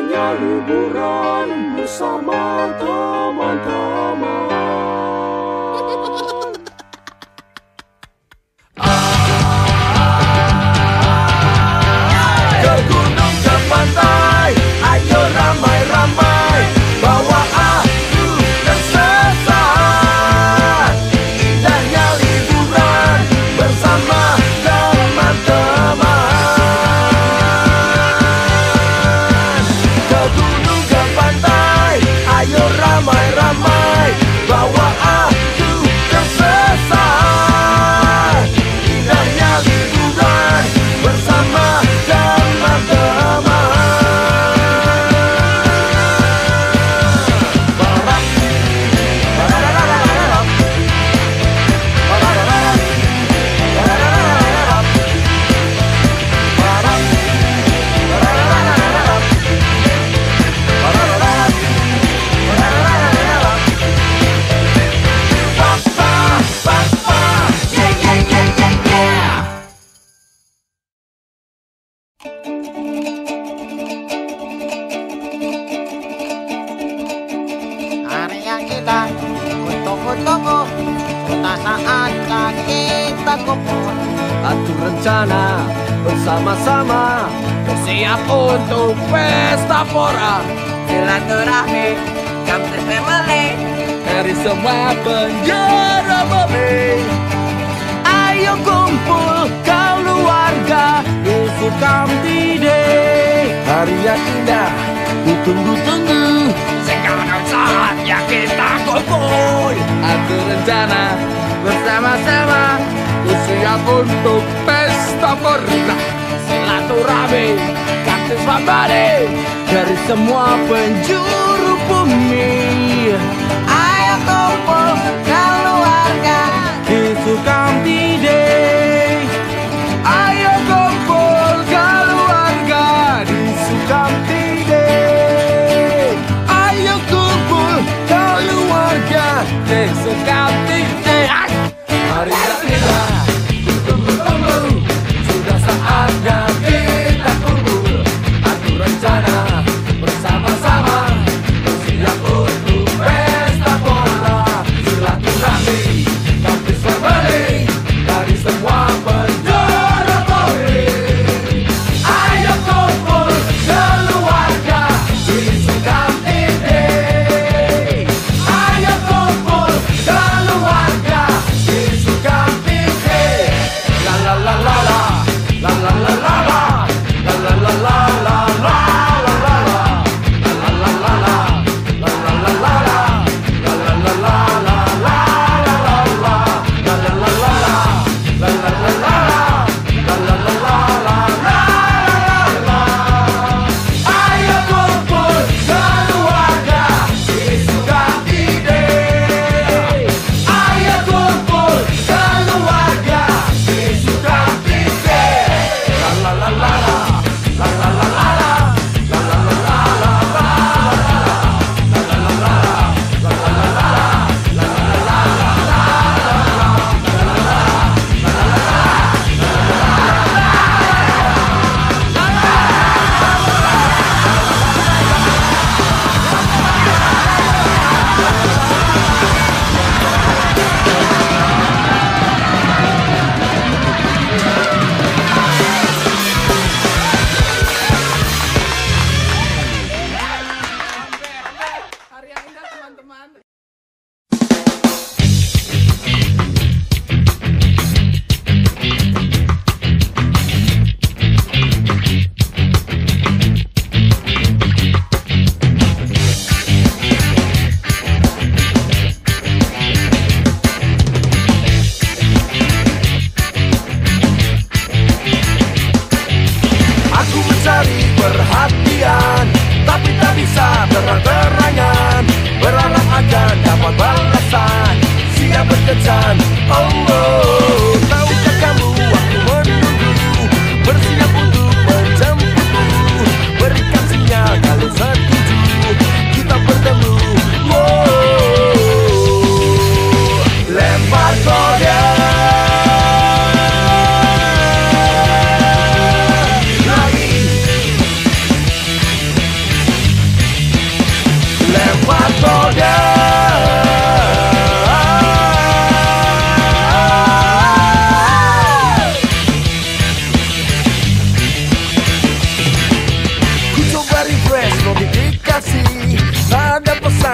hanya liburan bersama teman. indah. Ditunggu-tunggu Sekarang saatnya kita kumpul. Aku rencana bersama-sama. Usia untuk pesta murna Silaturahmi Kaktus pembali Dari semua penjuru bumi.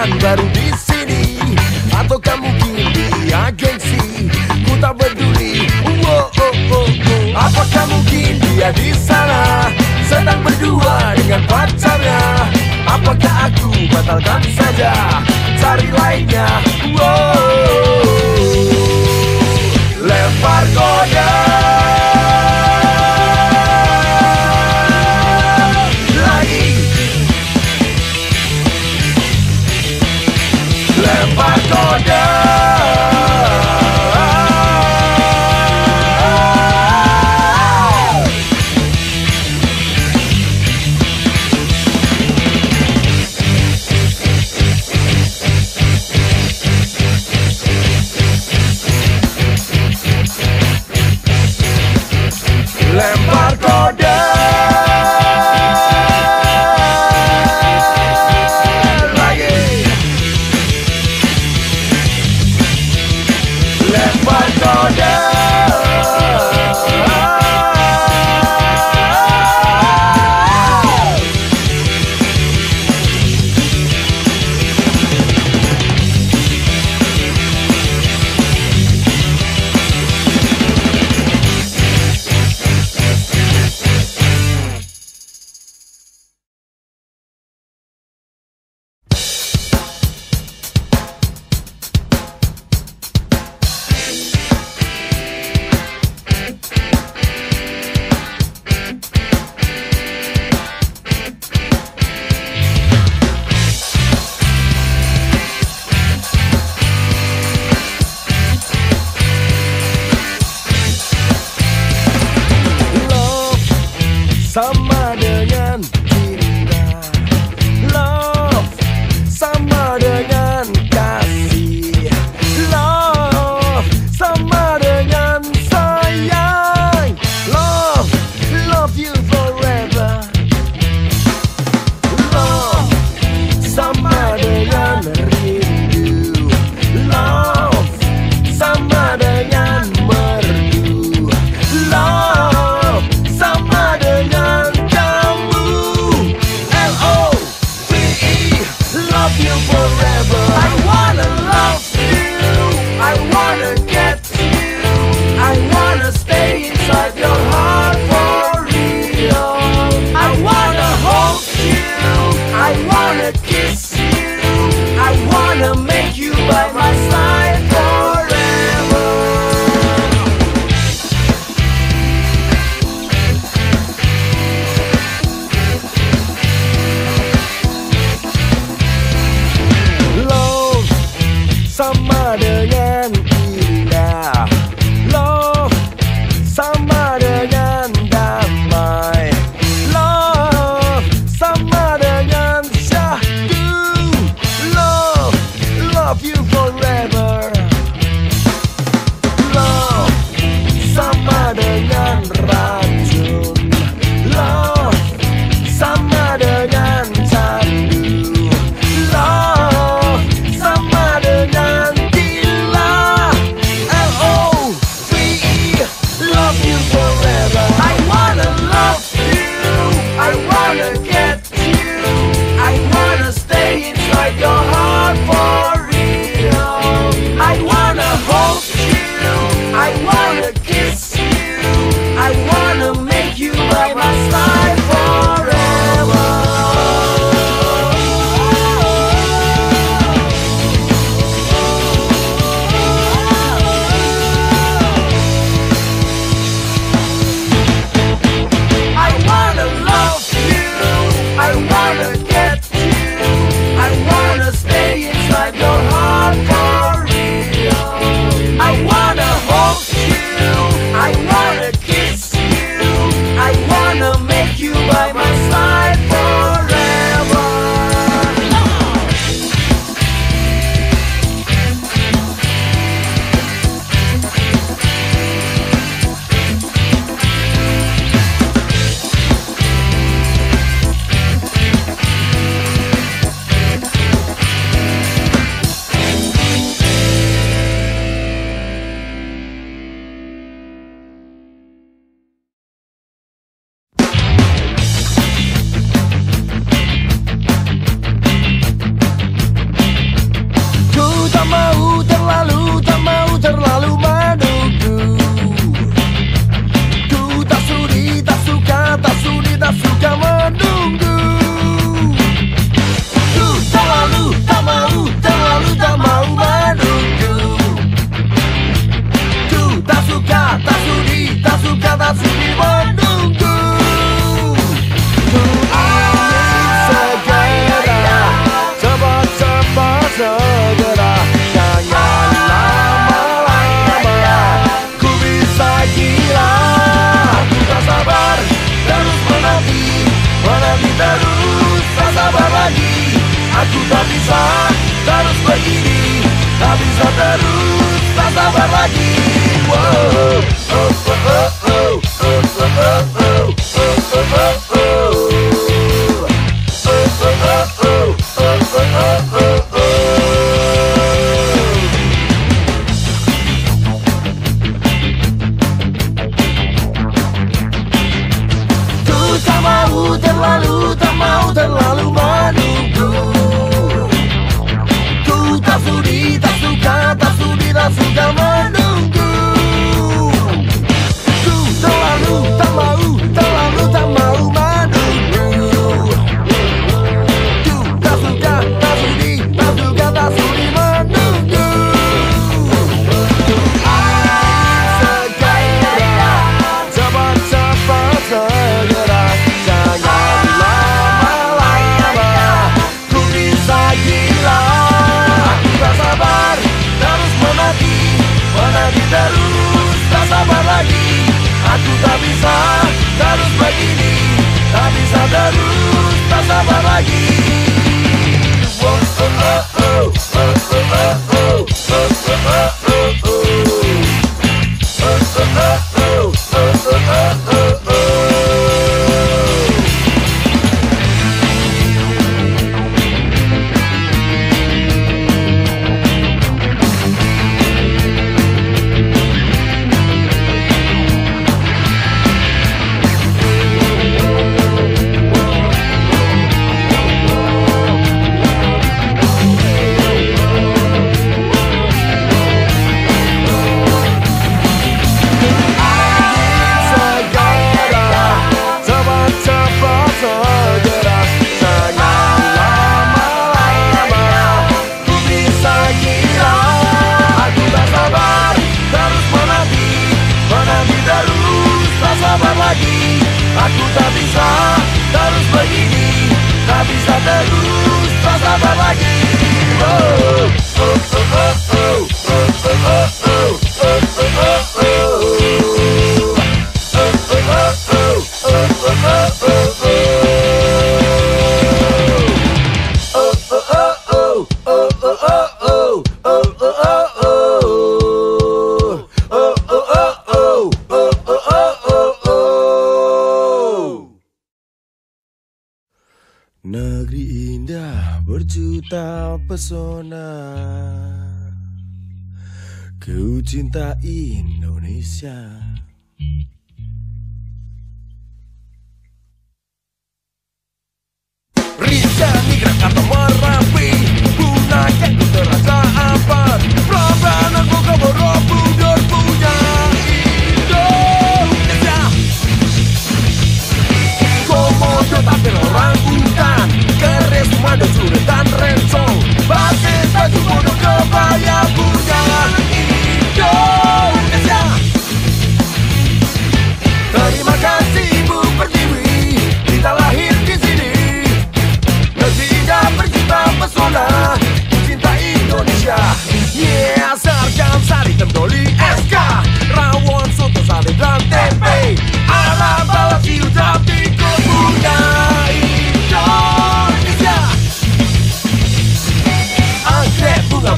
kawan baru di sini. Atau kamu kini agensi? Ku tak peduli. Wow, oh, oh, oh. kamu kini dia di sana? Sedang berdua dengan pacarnya. Apakah aku batalkan saja? Cari lainnya. Wow. Lempar kode. Berjuta pesona. Ku cinta Indonesia. Rizka migran atau merapi Punahkan ku terasa apa? Prambanan buka borobudur punya Indonesia. Komodo tampil orang madu surit dan rencong Pakai baju bodoh kebaya punya Indonesia Terima kasih Ibu Pertiwi Kita lahir di sini Negeri indah berjuta pesona cinta Indonesia Yeah, sarjam sari temboli SK Rawon soto sate dan tempe Ala balap siu tapi ku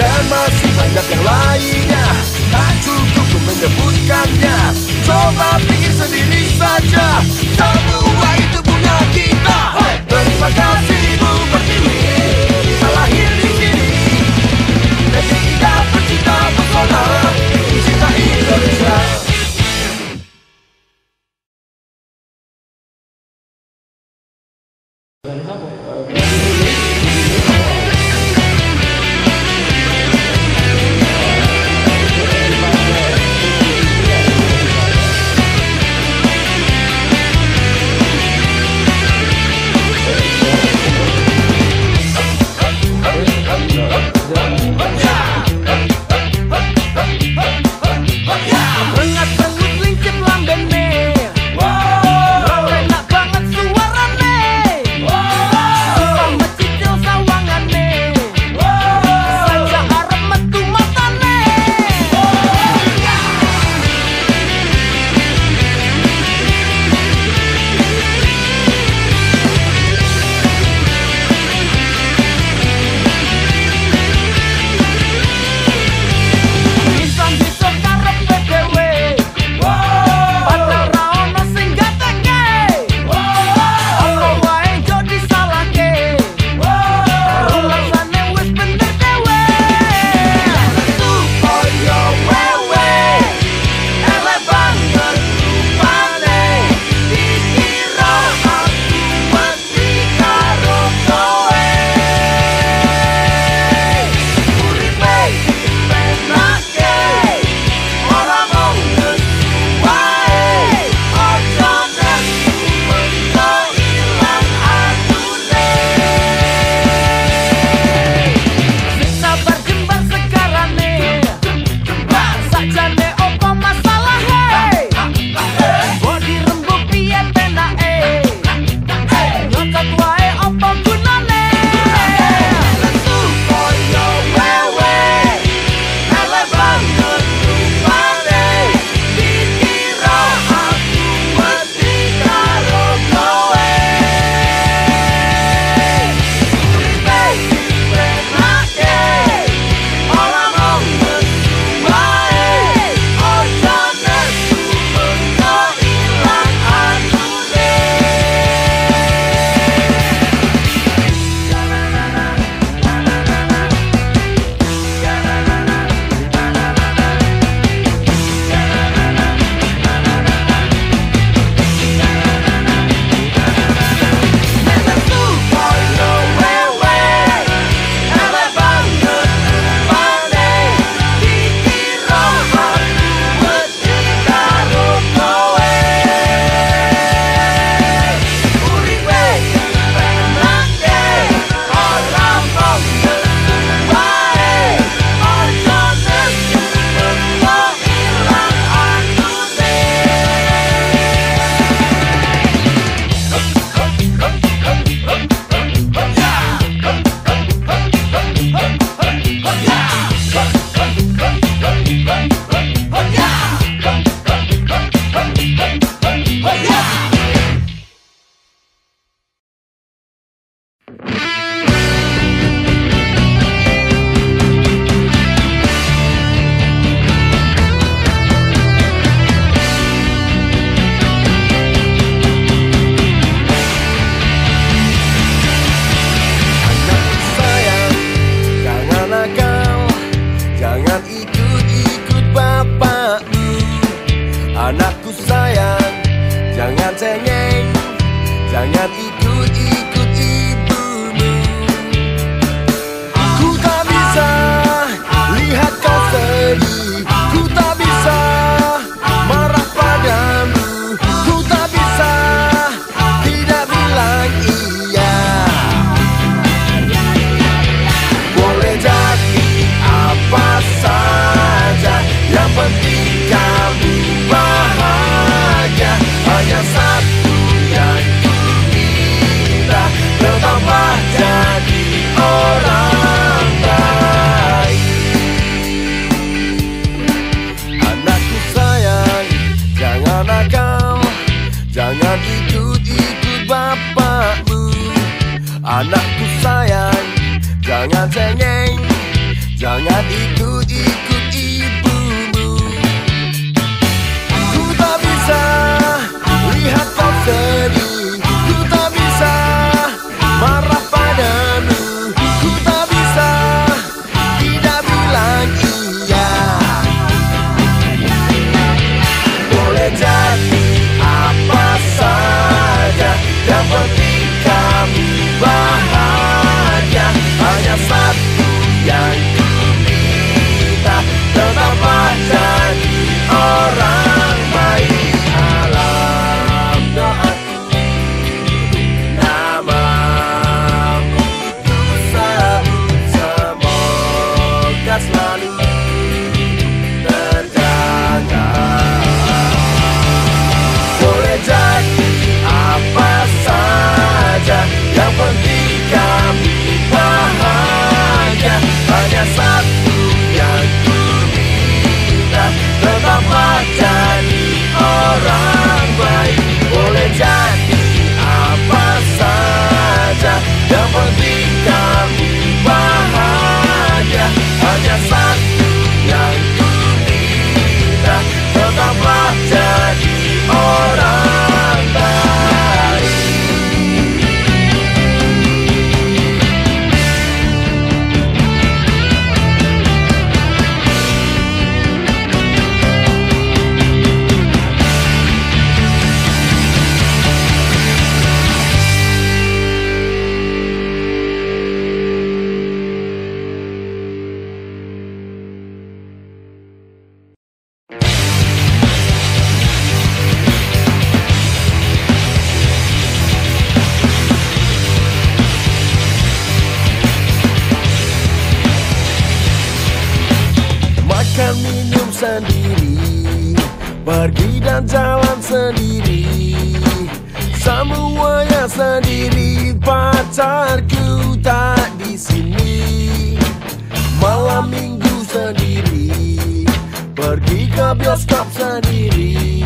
Dan masih banyak yang lainnya. Tak cukup untuk menyebutkannya. Coba pikir sendiri saja. Semua itu punya kita. Terima kasih Pergi dan jalan sendiri. Semuanya sendiri Pacarku tak di sini. Malam minggu sendiri Pergi ke bioskop sendiri.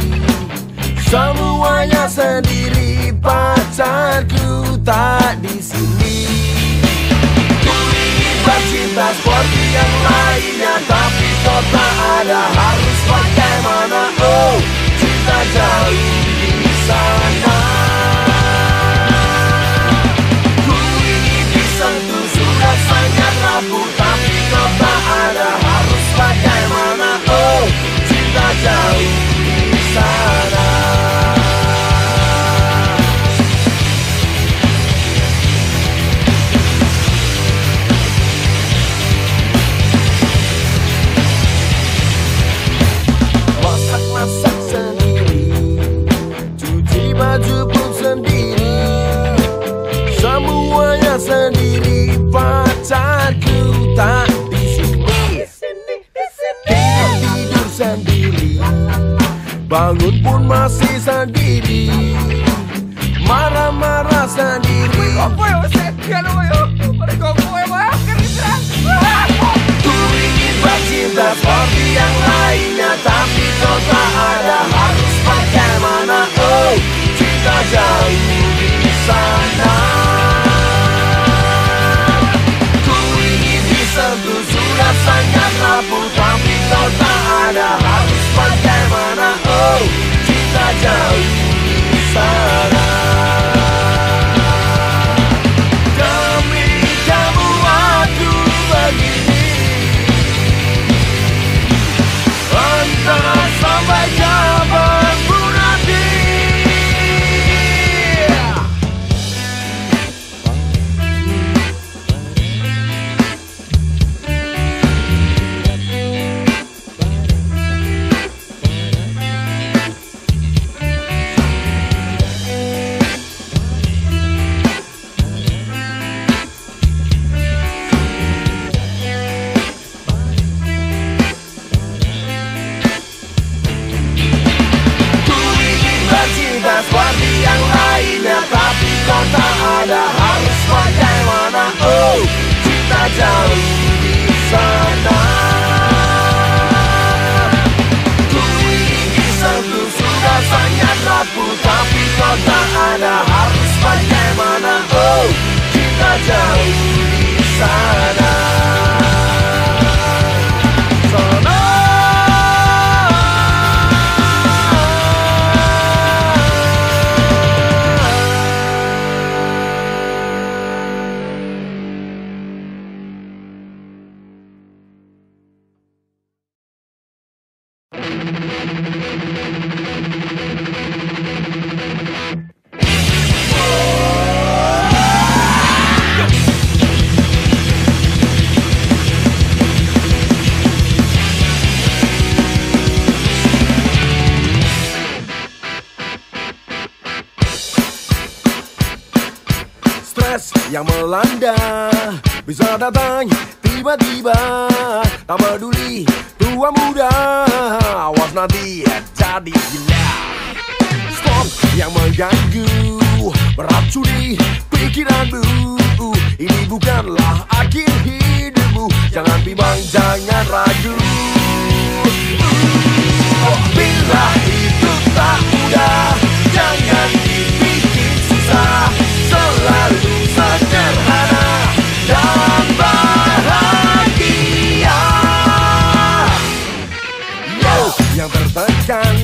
Semuanya sendiri Pacarku tak di sini. Ku ingin seperti yang lainnya Tapi kau tak ada harus bagaimana Oh cinta jauh di sana. Ku ingin disentuh sudah sangat rapuh Tapi kau tak ada harus bagaimana. Oh cinta jauh di sana Bangun pun masih sendiri. Marah-marah sendiri. Ku ingin bercinta seperti yang lainnya Tapi kau tak ada harus bagaimana. Oh cinta jauh di sana. Ku ingin disentuh sudah sangat rapuh Tapi kau tak ada yang melanda. Bisa datang tiba-tiba. Tak peduli tua muda. Awas nanti jadi gila Stop yang mengganggu Meracuni pikiranmu. Ini bukanlah akhir hidupmu. Jangan bimbang, jangan ragu. Bila hidup tak mudah Jangan dibikin susah. Selalu tertekan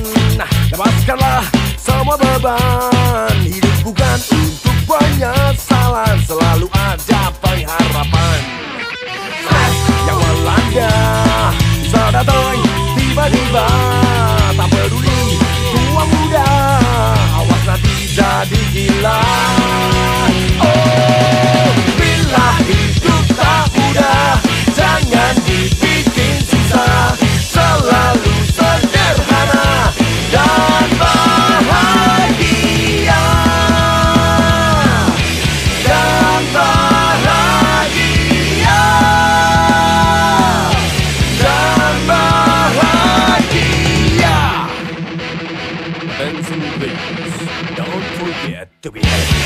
Lepaskanlah semua beban. Hidup bukan untuk penyesalan Selalu ada pengharapan. Stres yang melanda Bisa datang tiba-tiba. Tak peduli tua muda Awas nanti jadi gila. Oh, bila hidup tak mudah Jangan dibikin susah. Selalu To we have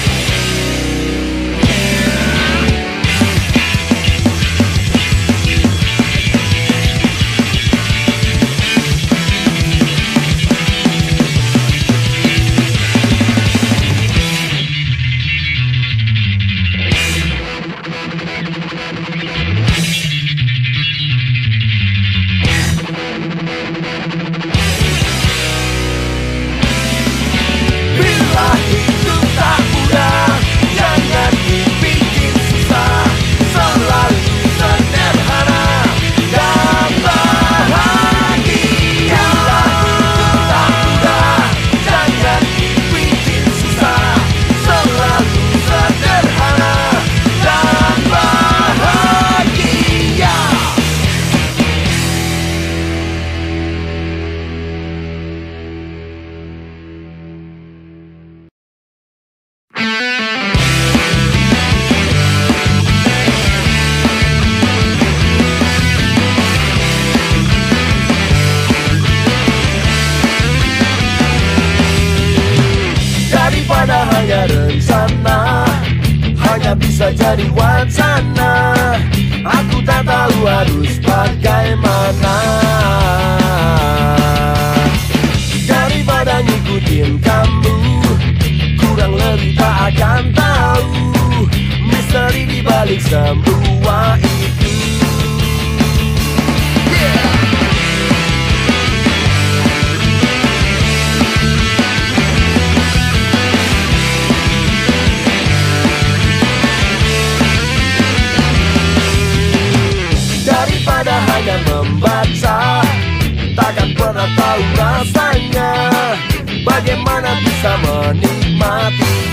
tahu rasanya Bagaimana bisa menikmatinya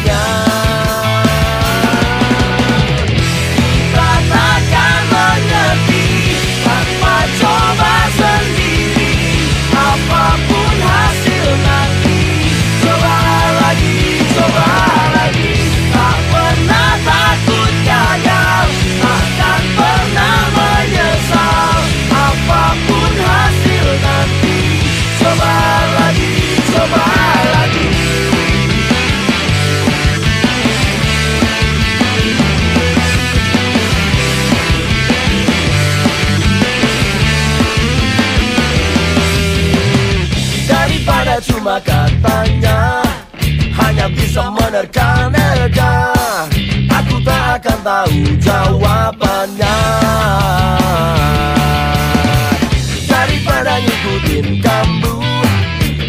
Bisa menerka-nerka Aku tak akan tahu jawabannya. Daripada ngikutin kamu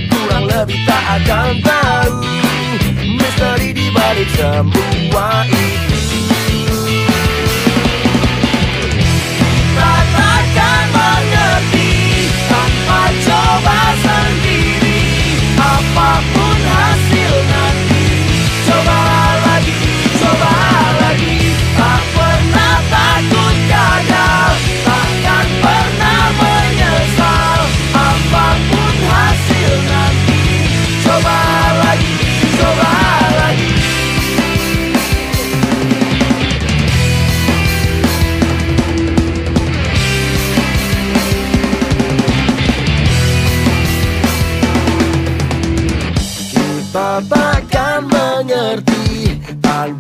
Kurang lebih tak akan tahu Misteri di balik semua itu Katakan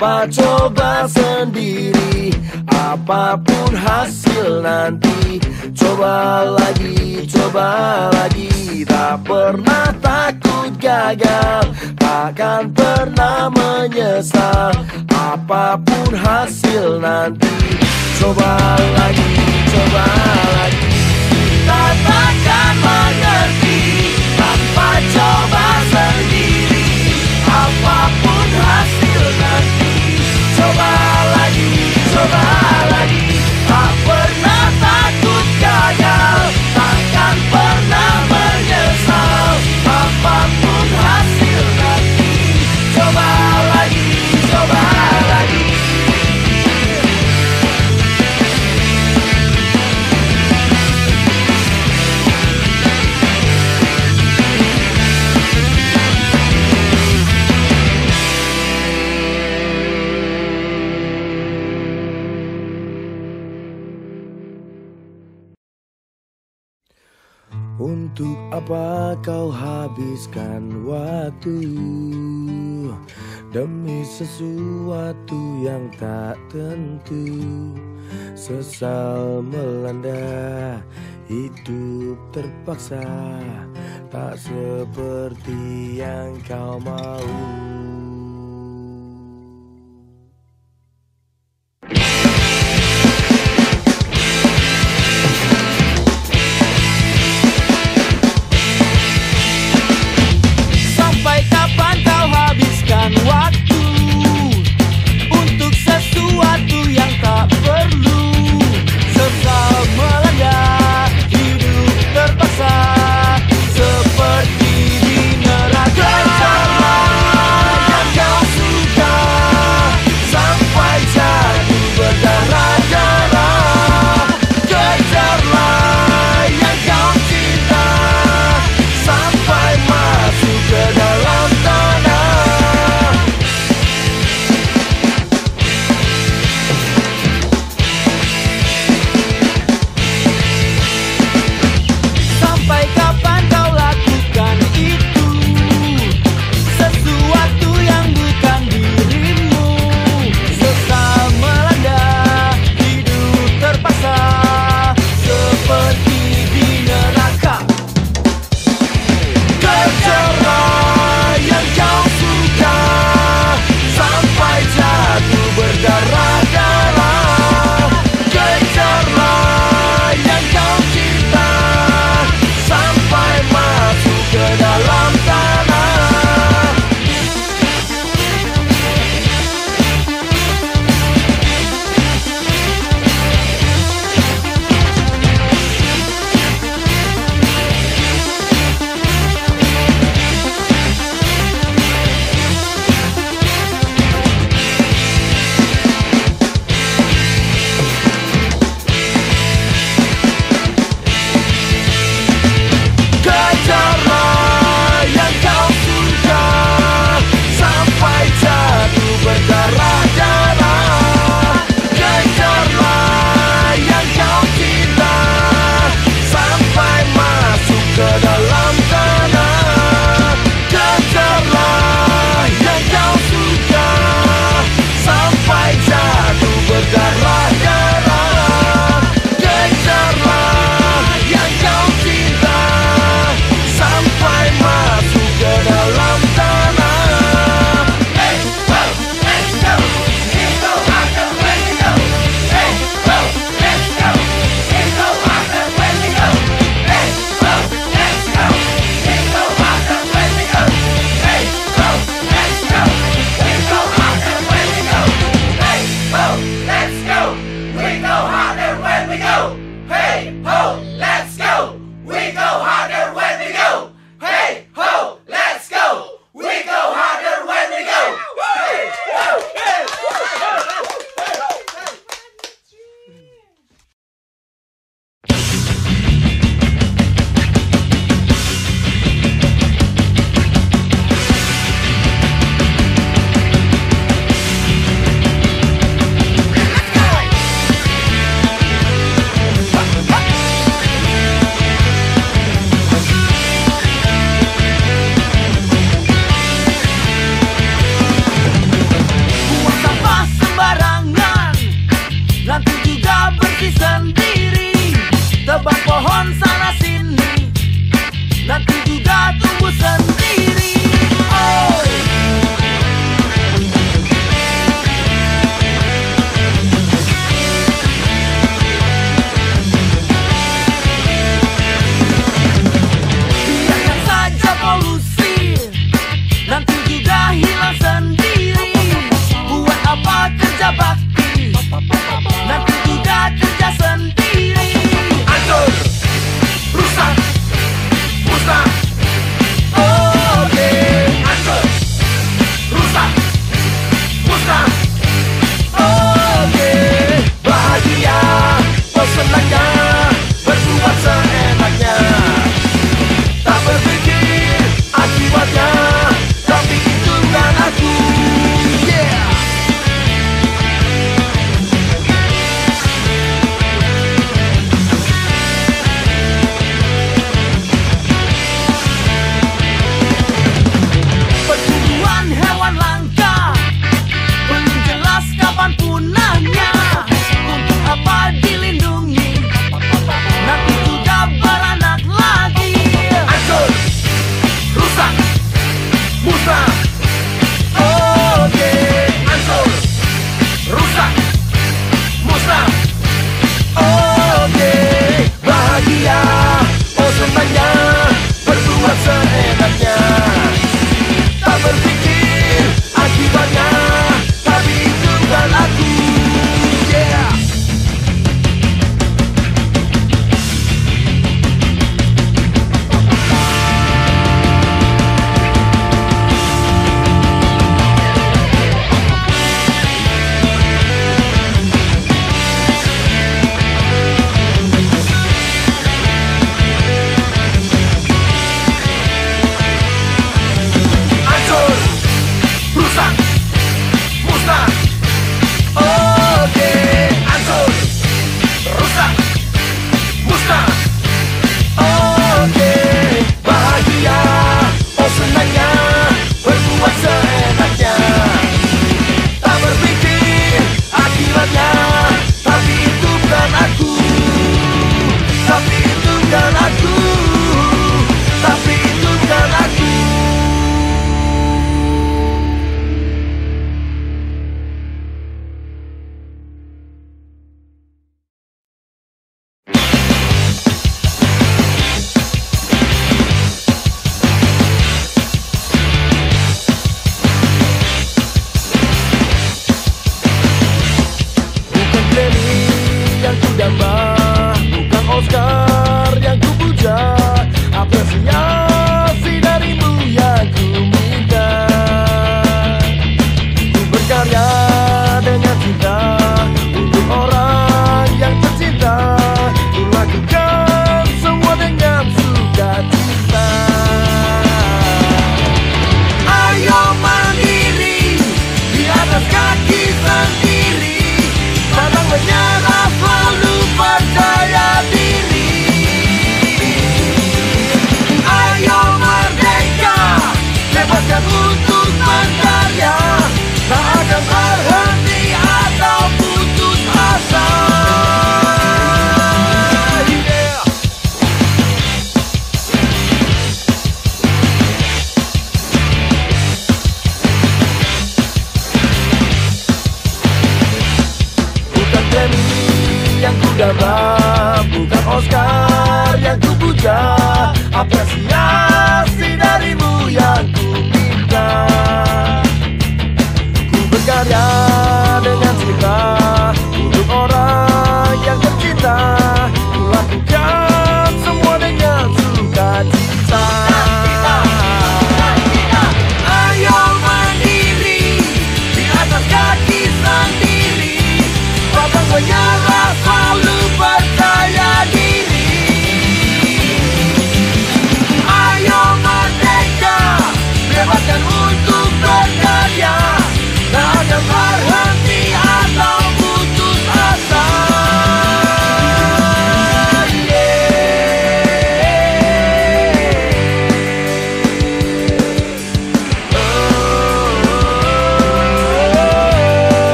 Coba-coba sendiri Apa pun hasil nanti. Coba lagi, coba lagi. Tak pernah takut gagal Takkan pernah menyesal. Apa pun hasil nanti. Coba lagi, coba lagi. Kita takkan mengerti Tanpa coba sendiri. Apa pun hasil coba lagi coba. Apa kau habiskan waktu Demi sesuatu yang tak tentu? Sesal melanda Hidup terpaksa Tak seperti yang kau mau.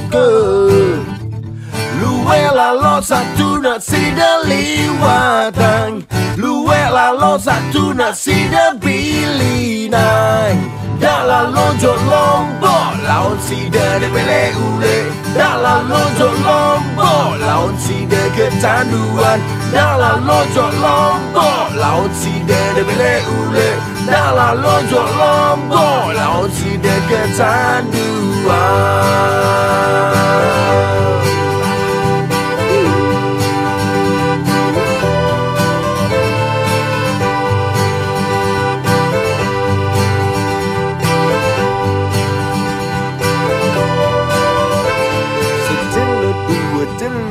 Cukup Luwe lalo satu nasi deliwatang Luwe lalo satu nasi debilinang Dalam lonjok lombok Laun si de pele ule Dalam lonjok lombok Laun si de kecanduan Dalam lonjok lombok Laun si de pele ule. Dalam lonjok lombok Laun si de kecanduan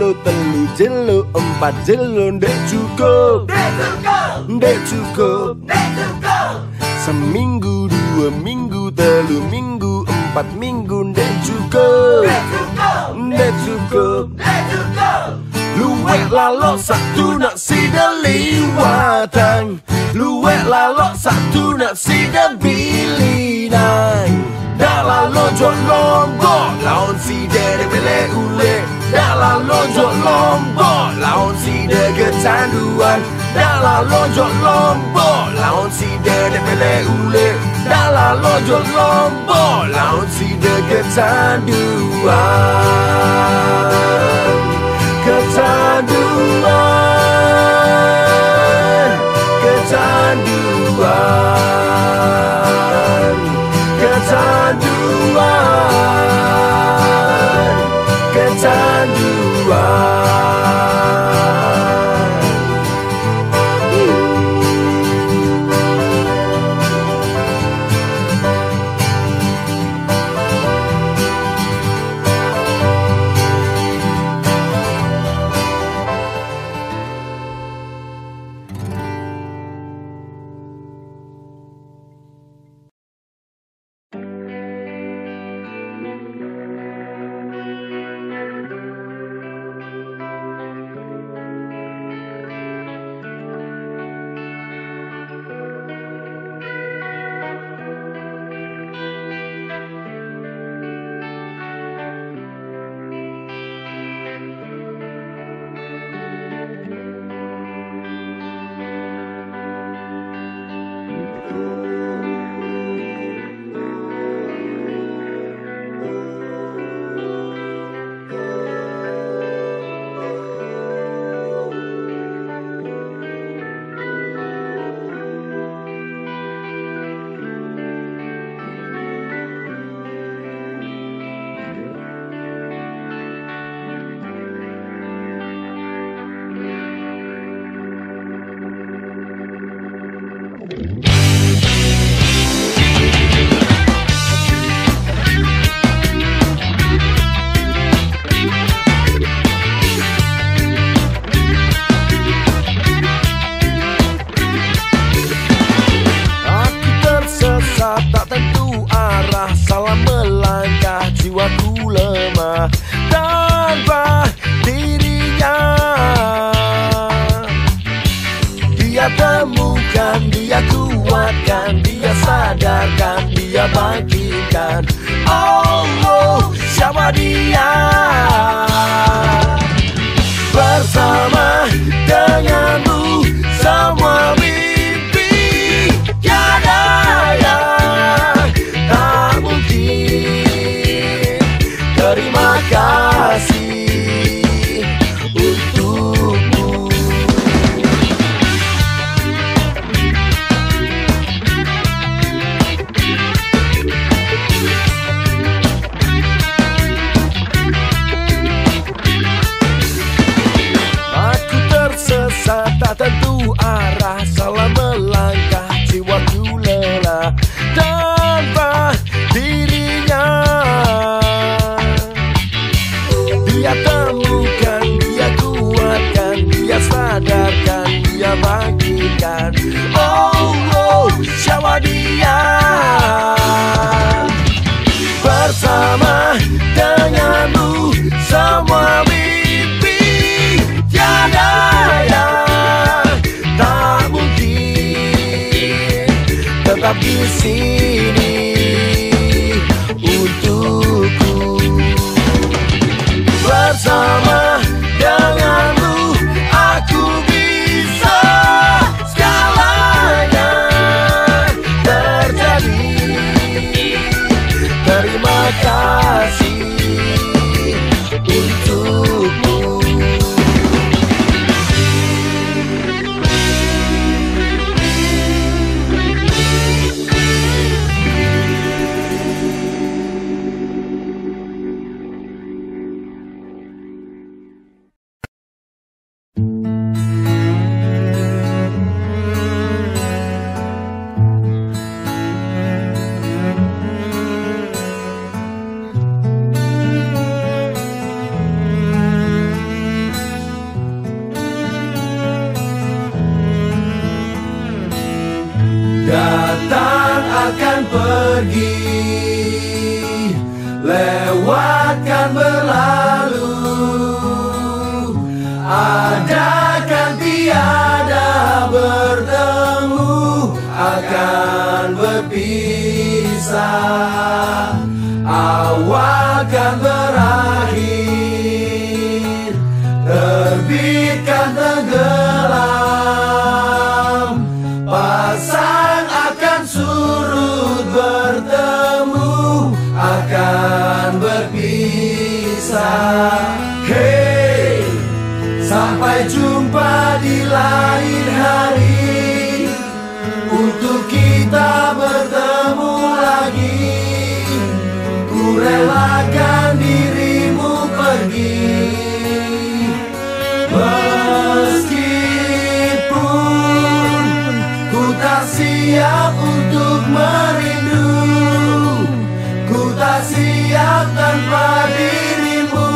jelo, telu jelo, empat jelo, ndek cukup. Ndek cukup. Seminggu, dua minggu, telu minggu, empat minggu, ndek cukup. Ndek cukup. Luwek lalok satu nak si deliwatang Luwek lalok satu nak si debilinang Dalam lonjok lombok Laun si de pele ule Dalam lonjok lombok Laun si de kecanduan. Dalam lonjok lombok Laun si de ule Dalam lonjok lombok Laun si de kecanduan. Kecanduan kecanduan fight Like siap untuk merindu. Ku tak siap tanpa dirimu.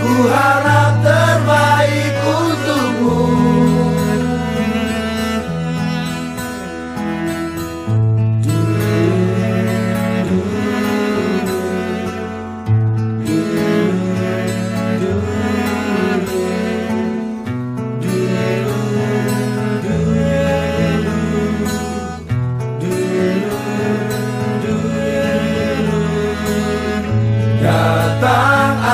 Ku harap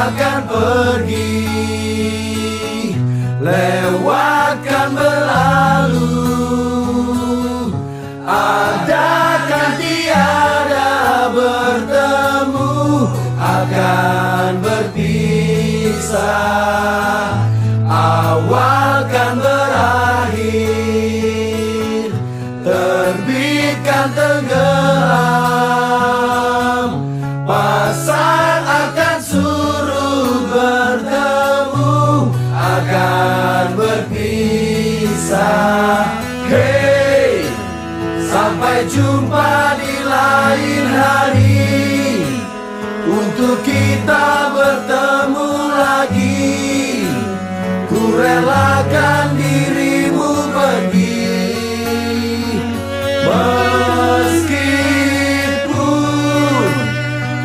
akan pergi. Kita bertemu lagi. Ku relakan dirimu pergi. Meskipun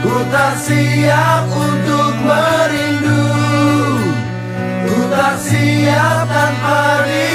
Ku tak siap untuk merindu Ku tak siap tanpa dirimu